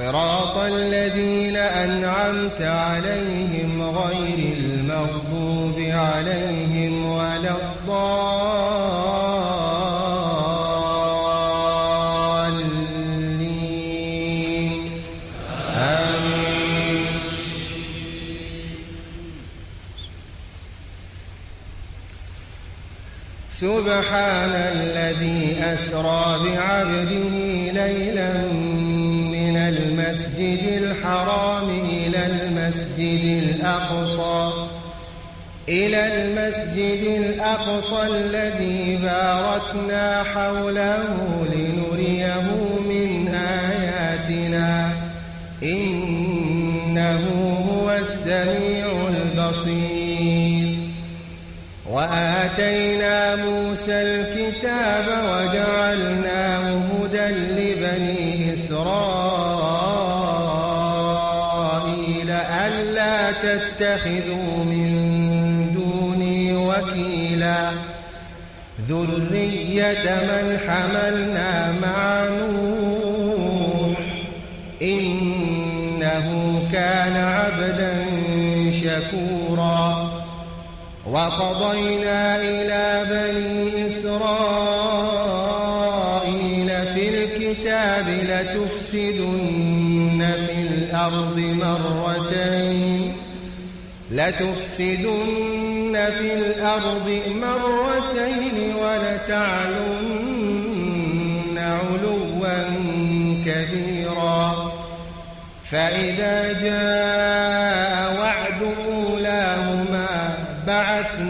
صراط الذين أنعمت عليهم غير المغضوب عليهم ولا الضالين. آمين. سبحان الذي أسرى بعبده ليلا المسجد الحرام إلى المسجد الأقصى. إلى المسجد الأقصى الذي باركنا حوله لنريه من آياتنا. إنه هو السميع البصير. وآتينا موسى الكتاب وجعلناه هدى لبني إسرائيل. ألا تتخذوا من دوني وكيلا. ذرية من حملنا مع نوح إنه كان عبدا شكورا. وقضينا إلى بني إسرائيل لتفسدن في الأرض مرتين. لتفسدن في الأرض مرتين ولتعلن علوا كبيرا. فإذا جاء وعد أولاهما بعثنا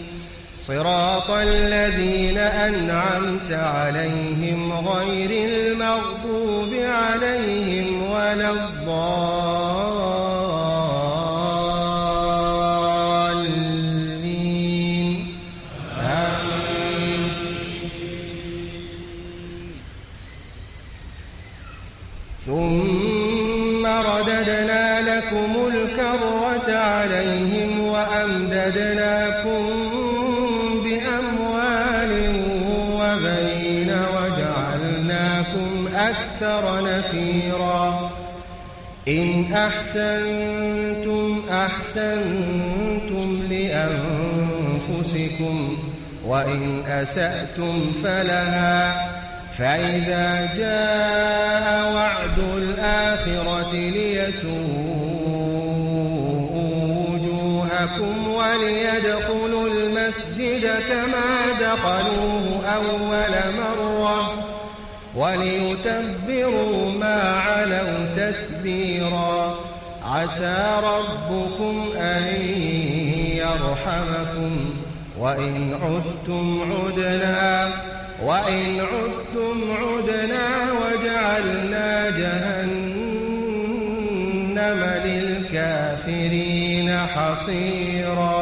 صراط الذين أنعمت عليهم غير المغضوب عليهم ولا الضالين. آمين. ثم رددنا لكم الكرة عليهم وأمددناكم أكثر نفيرا. إن أحسنتم أحسنتم لأنفسكم وإن أسأتم فلها فإذا جاء وعد الآخرة ليسوءوا وجوهكم وليدخلوا المسجد كما دخلوه أول مرة. وليتبروا ما علوا تتبيرا. عسى ربكم أن يرحمكم. وإن عدتم عدنا وإن عدتم عدنا وجعلنا جهنم للكافرين حصيرا.